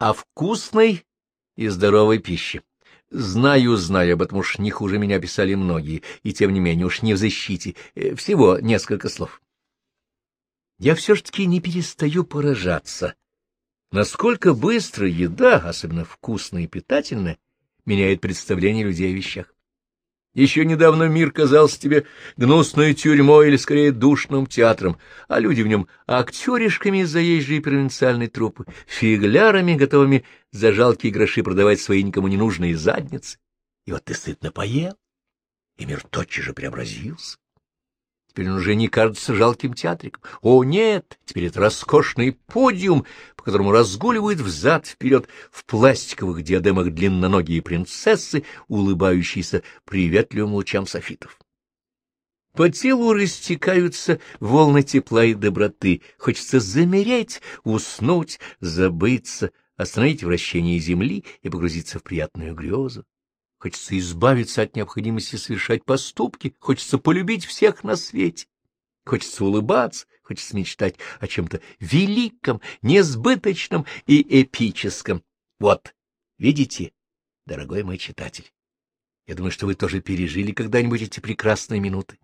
о вкусной и здоровой пище. Знаю, знаю, об этом уж не хуже меня писали многие, и тем не менее уж не в защите. Э, всего несколько слов. Я все ж таки не перестаю поражаться. Насколько быстро еда, особенно вкусная и питательная, меняет представление людей о вещах. Еще недавно мир казался тебе гнусной тюрьмой или, скорее, душным театром, а люди в нем — актеришками из заезжей провинциальной труппы, фиглярами, готовыми за жалкие гроши продавать свои никому не нужные задницы. И вот ты сытно поел, и мир тотчас же преобразился. Теперь он уже не кажется жалким театриком. О, нет! Теперь это роскошный подиум, по которому разгуливают взад-вперед в пластиковых диадемах длинноногие принцессы, улыбающиеся приветливым лучам софитов. По телу растекаются волны тепла и доброты. Хочется замереть, уснуть, забыться, остановить вращение земли и погрузиться в приятную грезу. Хочется избавиться от необходимости совершать поступки, хочется полюбить всех на свете. Хочется улыбаться, хочется мечтать о чем-то великом, несбыточном и эпическом. Вот, видите, дорогой мой читатель, я думаю, что вы тоже пережили когда-нибудь эти прекрасные минуты.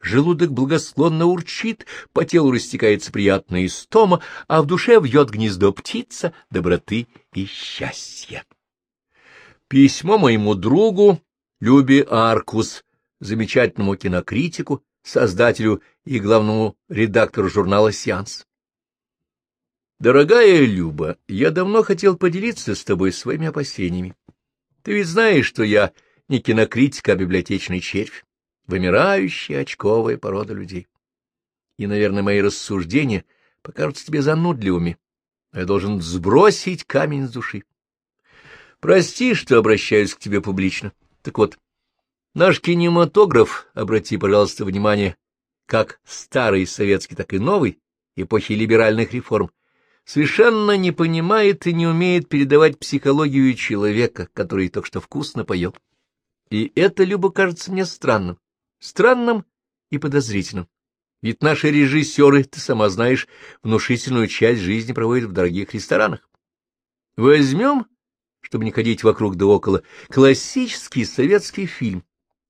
Желудок благосклонно урчит, по телу растекается приятная истома, а в душе вьет гнездо птица доброты и счастья. Письмо моему другу Любе Аркус, замечательному кинокритику, создателю и главному редактору журнала «Сеанс». Дорогая Люба, я давно хотел поделиться с тобой своими опасениями. Ты ведь знаешь, что я не кинокритик, а библиотечный червь, вымирающая очковая порода людей. И, наверное, мои рассуждения покажутся тебе занудливыми, но я должен сбросить камень с души. Прости, что обращаюсь к тебе публично. Так вот, наш кинематограф, обрати, пожалуйста, внимание, как старый советский, так и новый, эпохи либеральных реформ, совершенно не понимает и не умеет передавать психологию человека, который только что вкусно поел. И это, Люба, кажется мне странным. Странным и подозрительным. Ведь наши режиссеры, ты сама знаешь, внушительную часть жизни проводят в дорогих ресторанах. Возьмем чтобы не ходить вокруг да около, классический советский фильм,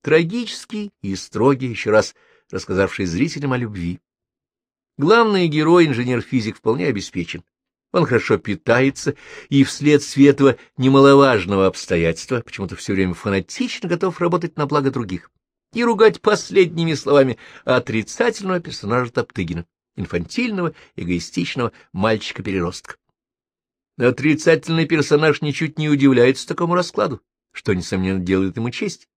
трагический и строгий, еще раз рассказавший зрителям о любви. Главный герой, инженер-физик, вполне обеспечен. Он хорошо питается и вследствие этого немаловажного обстоятельства почему-то все время фанатично готов работать на благо других и ругать последними словами отрицательного персонажа Топтыгина, инфантильного, эгоистичного мальчика-переростка. Отрицательный персонаж ничуть не удивляется такому раскладу, что, несомненно, делает ему честь,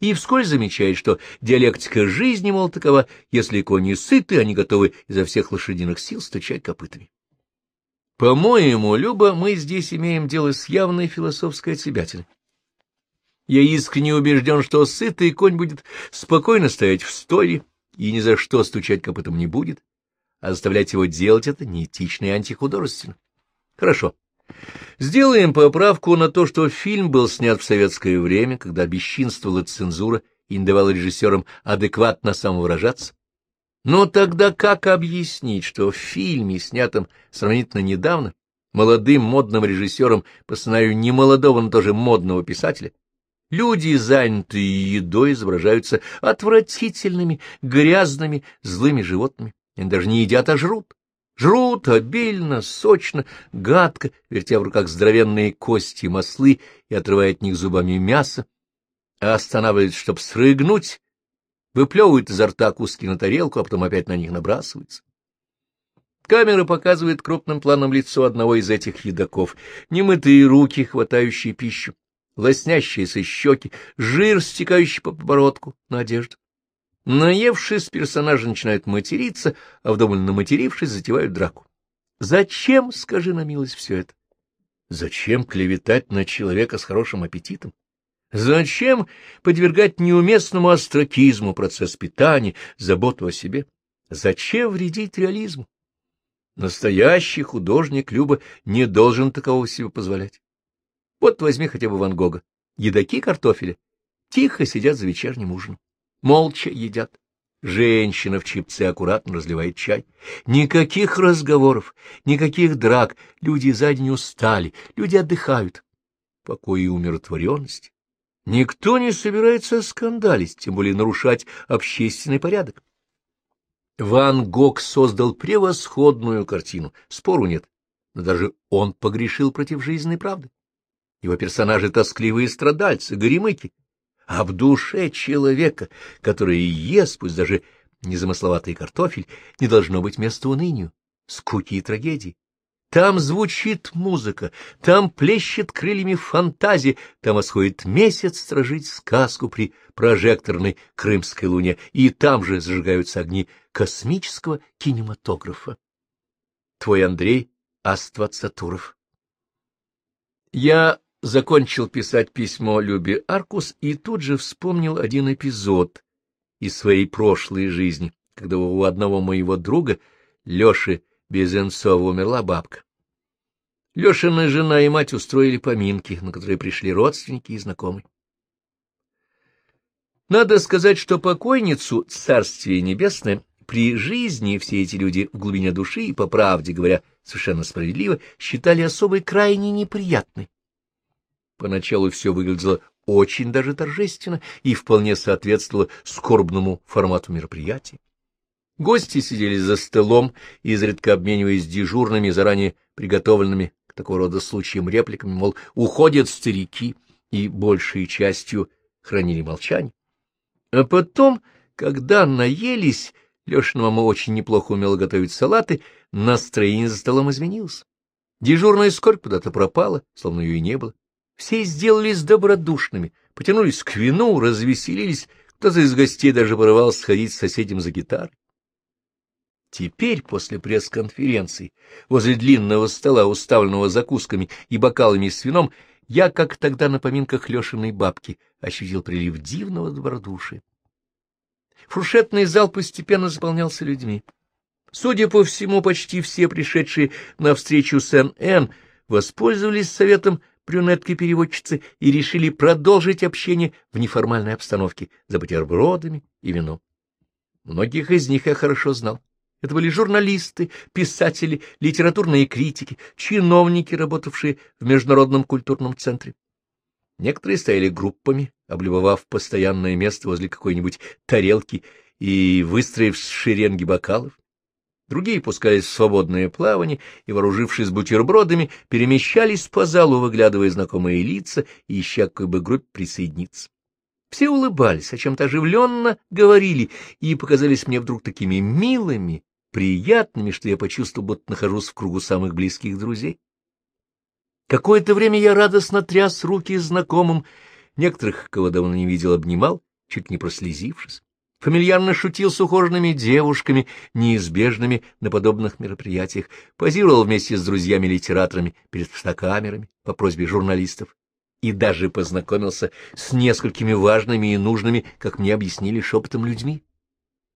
и вскоре замечает, что диалектика жизни, мол, такова, если кони сыты, они готовы изо всех лошадиных сил стучать копытами. По-моему, Люба, мы здесь имеем дело с явной философской отсебятиной. Я искренне убежден, что сытый конь будет спокойно стоять в стойле и ни за что стучать копытом не будет, а заставлять его делать это неэтично и антихудожественно. Хорошо. Сделаем поправку на то, что фильм был снят в советское время, когда бесчинствовала цензура и не давала режиссерам адекватно самовыражаться. Но тогда как объяснить, что в фильме, снятом сравнительно недавно, молодым модным режиссером по сценарию немолодого, но тоже модного писателя, люди, занятые едой, изображаются отвратительными, грязными, злыми животными. Они даже не едят, а жрут. Жрут обильно, сочно, гадко, вертя в руках здоровенные кости и маслы и отрывая от них зубами мясо, а останавливается, чтобы срыгнуть, выплевывают изо рта куски на тарелку, а потом опять на них набрасываются. Камера показывает крупным планом лицо одного из этих едоков, немытые руки, хватающие пищу, лоснящиеся щеки, жир, стекающий по подбородку на одежду. Наевшись, персонажи начинают материться, а вдоволь наматерившись, затевают драку. Зачем, скажи на милость, все это? Зачем клеветать на человека с хорошим аппетитом? Зачем подвергать неуместному остракизму процесс питания, заботу о себе? Зачем вредить реализму? Настоящий художник Люба не должен такого себе позволять. Вот возьми хотя бы Ван Гога. Едоки картофеля тихо сидят за вечерним ужином молча едят. Женщина в чипце аккуратно разливает чай. Никаких разговоров, никаких драк. Люди за день устали, люди отдыхают. Покой и умиротворенность. Никто не собирается скандалить, тем более нарушать общественный порядок. Ван Гог создал превосходную картину, спору нет, но даже он погрешил против жизненной правды. Его персонажи — тоскливые страдальцы, горемыки, а в душе человека, который ест, пусть даже незамысловатый картофель, не должно быть места унынию, скуки и трагедии. Там звучит музыка, там плещет крыльями фантазии, там восходит месяц стражить сказку при прожекторной крымской луне, и там же зажигаются огни космического кинематографа. Твой Андрей Аствацатуров Я закончил писать письмо Любе Аркус и тут же вспомнил один эпизод из своей прошлой жизни, когда у одного моего друга, Леши Безенцова, умерла бабка. Лешина жена и мать устроили поминки, на которые пришли родственники и знакомые. Надо сказать, что покойницу Царствие Небесное при жизни все эти люди в глубине души и, по правде говоря, совершенно справедливо, считали особой крайне неприятной. Поначалу все выглядело очень даже торжественно и вполне соответствовало скорбному формату мероприятия. Гости сидели за столом, изредка обмениваясь дежурными, заранее приготовленными к такого рода случаям репликами, мол, уходят старики, и большей частью хранили молчание. А потом, когда наелись, Лешина мама очень неплохо умела готовить салаты, настроение за столом изменилось. Дежурная скорбь куда-то пропала, словно ее и не было. Все сделались добродушными, потянулись к вину, развеселились, кто-то из гостей даже порывался сходить с соседям за гитарой. Теперь, после пресс-конференции, возле длинного стола, уставленного закусками и бокалами с вином, я, как тогда на поминках Лешиной бабки, ощутил прилив дивного добродушия. Фуршетный зал постепенно заполнялся людьми. Судя по всему, почти все пришедшие на встречу с Н.Н. воспользовались советом брюнетки-переводчицы и решили продолжить общение в неформальной обстановке за бутербродами и вином. Многих из них я хорошо знал. Это были журналисты, писатели, литературные критики, чиновники, работавшие в Международном культурном центре. Некоторые стояли группами, облюбовав постоянное место возле какой-нибудь тарелки и выстроив шеренги бокалов. Другие пускались в свободное плавание и, вооружившись бутербродами, перемещались по залу, выглядывая знакомые лица и ища какой бы группе присоединиться. Все улыбались, о чем-то оживленно говорили и показались мне вдруг такими милыми, приятными, что я почувствовал, будто нахожусь в кругу самых близких друзей. Какое-то время я радостно тряс руки знакомым, некоторых, кого давно не видел, обнимал, чуть не прослезившись. Фамильярно шутил с ухоженными девушками, неизбежными на подобных мероприятиях, позировал вместе с друзьями-литераторами перед фотокамерами по просьбе журналистов и даже познакомился с несколькими важными и нужными, как мне объяснили шепотом, людьми.